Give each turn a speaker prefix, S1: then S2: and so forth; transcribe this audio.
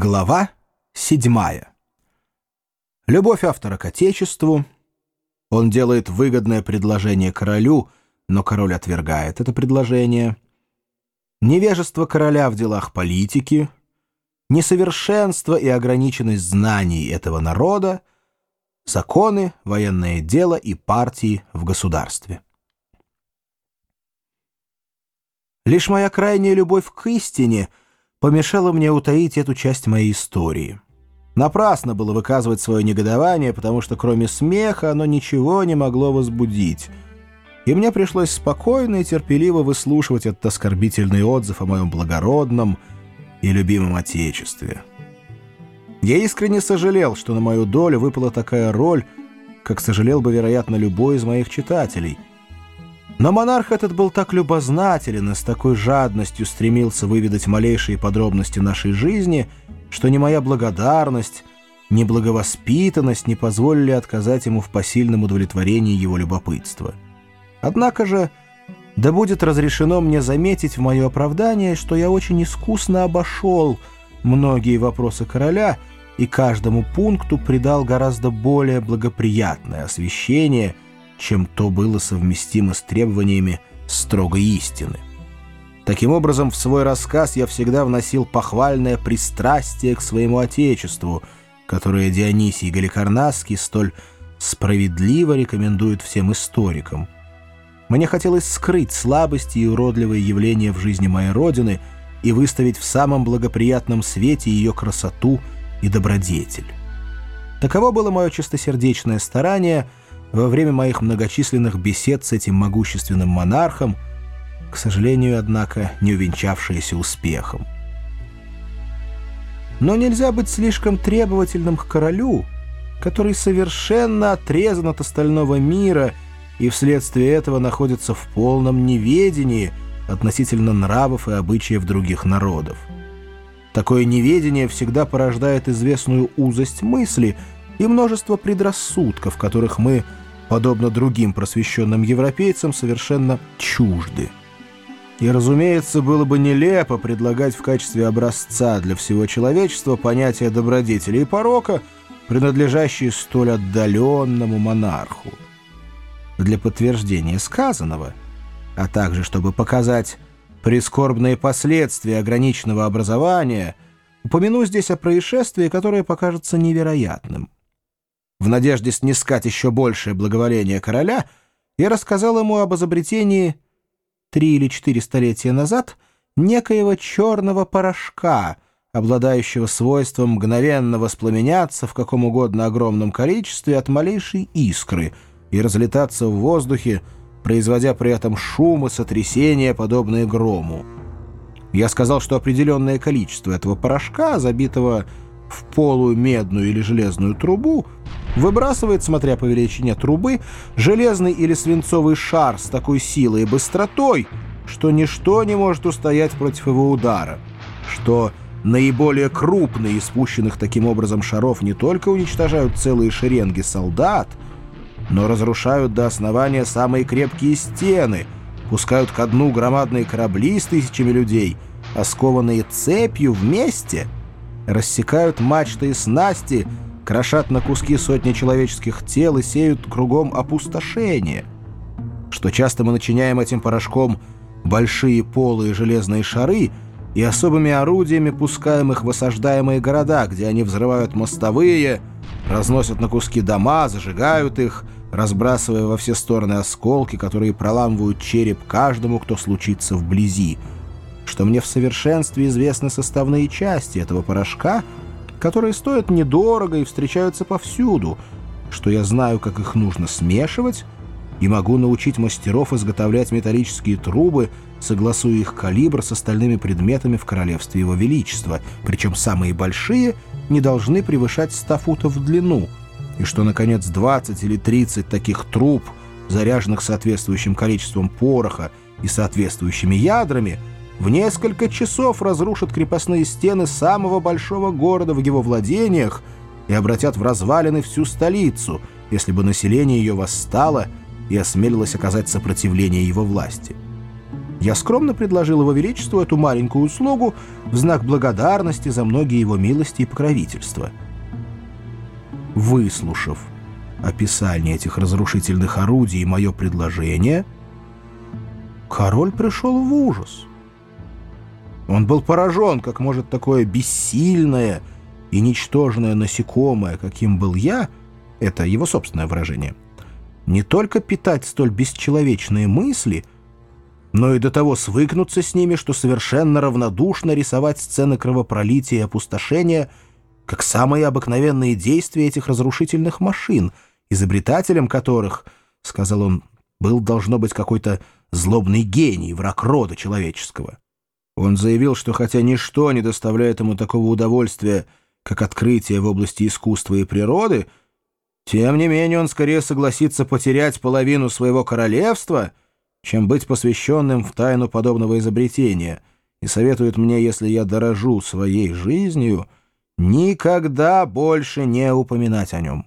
S1: Глава седьмая. Любовь автора к Отечеству. Он делает выгодное предложение королю, но король отвергает это предложение. Невежество короля в делах политики. Несовершенство и ограниченность знаний этого народа. Законы, военное дело и партии в государстве. Лишь моя крайняя любовь к истине — помешало мне утаить эту часть моей истории. Напрасно было выказывать свое негодование, потому что кроме смеха оно ничего не могло возбудить. И мне пришлось спокойно и терпеливо выслушивать этот оскорбительный отзыв о моем благородном и любимом Отечестве. Я искренне сожалел, что на мою долю выпала такая роль, как сожалел бы, вероятно, любой из моих читателей — но монарх этот был так любознателен и с такой жадностью стремился выведать малейшие подробности нашей жизни, что ни моя благодарность, ни благовоспитанность не позволили отказать ему в посильном удовлетворении его любопытства. Однако же, да будет разрешено мне заметить в мое оправдание, что я очень искусно обошел многие вопросы короля и каждому пункту придал гораздо более благоприятное освещение – чем то было совместимо с требованиями строгой истины. Таким образом, в свой рассказ я всегда вносил похвальное пристрастие к своему отечеству, которое Дионисий Галикарнасский столь справедливо рекомендует всем историкам. Мне хотелось скрыть слабости и уродливые явления в жизни моей родины и выставить в самом благоприятном свете ее красоту и добродетель. Таково было мое чистосердечное старание — во время моих многочисленных бесед с этим могущественным монархом, к сожалению, однако, не увенчавшиеся успехом. Но нельзя быть слишком требовательным к королю, который совершенно отрезан от остального мира и вследствие этого находится в полном неведении относительно нравов и обычаев других народов. Такое неведение всегда порождает известную узость мысли и множество предрассудков, которых мы подобно другим просвещенным европейцам, совершенно чужды. И, разумеется, было бы нелепо предлагать в качестве образца для всего человечества понятия добродетели и порока, принадлежащие столь отдаленному монарху. Для подтверждения сказанного, а также чтобы показать прискорбные последствия ограниченного образования, упомяну здесь о происшествии, которое покажется невероятным. В надежде снискать еще большее благоволение короля, я рассказал ему об изобретении три или четыре столетия назад некоего черного порошка, обладающего свойством мгновенно воспламеняться в каком угодно огромном количестве от малейшей искры и разлетаться в воздухе, производя при этом шум и сотрясения, подобные грому. Я сказал, что определенное количество этого порошка, забитого в полую медную или железную трубу, выбрасывает, смотря по величине трубы, железный или свинцовый шар с такой силой и быстротой, что ничто не может устоять против его удара, что наиболее крупные из спущенных таким образом шаров не только уничтожают целые шеренги солдат, но разрушают до основания самые крепкие стены, пускают ко дну громадные корабли с тысячами людей, а скованные цепью вместе — рассекают мачты и снасти, крошат на куски сотни человеческих тел и сеют кругом опустошение. Что часто мы начиняем этим порошком большие полые железные шары и особыми орудиями пускаем их в осаждаемые города, где они взрывают мостовые, разносят на куски дома, зажигают их, разбрасывая во все стороны осколки, которые проламывают череп каждому, кто случится вблизи — что мне в совершенстве известны составные части этого порошка, которые стоят недорого и встречаются повсюду, что я знаю, как их нужно смешивать, и могу научить мастеров изготовлять металлические трубы, согласуя их калибр с остальными предметами в королевстве Его Величества, причем самые большие не должны превышать 100 футов в длину, и что, наконец, 20 или 30 таких труб, заряженных соответствующим количеством пороха и соответствующими ядрами — в несколько часов разрушат крепостные стены самого большого города в его владениях и обратят в развалины всю столицу, если бы население ее восстало и осмелилось оказать сопротивление его власти. Я скромно предложил его величеству эту маленькую услугу в знак благодарности за многие его милости и покровительства. Выслушав описание этих разрушительных орудий и мое предложение, король пришел в ужас. Он был поражен, как может такое бессильное и ничтожное насекомое, каким был я, это его собственное выражение, не только питать столь бесчеловечные мысли — но и до того свыкнуться с ними, что совершенно равнодушно рисовать сцены кровопролития и опустошения как самые обыкновенные действия этих разрушительных машин, изобретателем которых, — сказал он, — был, должно быть, какой-то злобный гений, враг рода человеческого. Он заявил, что хотя ничто не доставляет ему такого удовольствия, как открытие в области искусства и природы, тем не менее он скорее согласится потерять половину своего королевства — чем быть посвященным в тайну подобного изобретения, и советует мне, если я дорожу своей жизнью, никогда больше не упоминать о нем.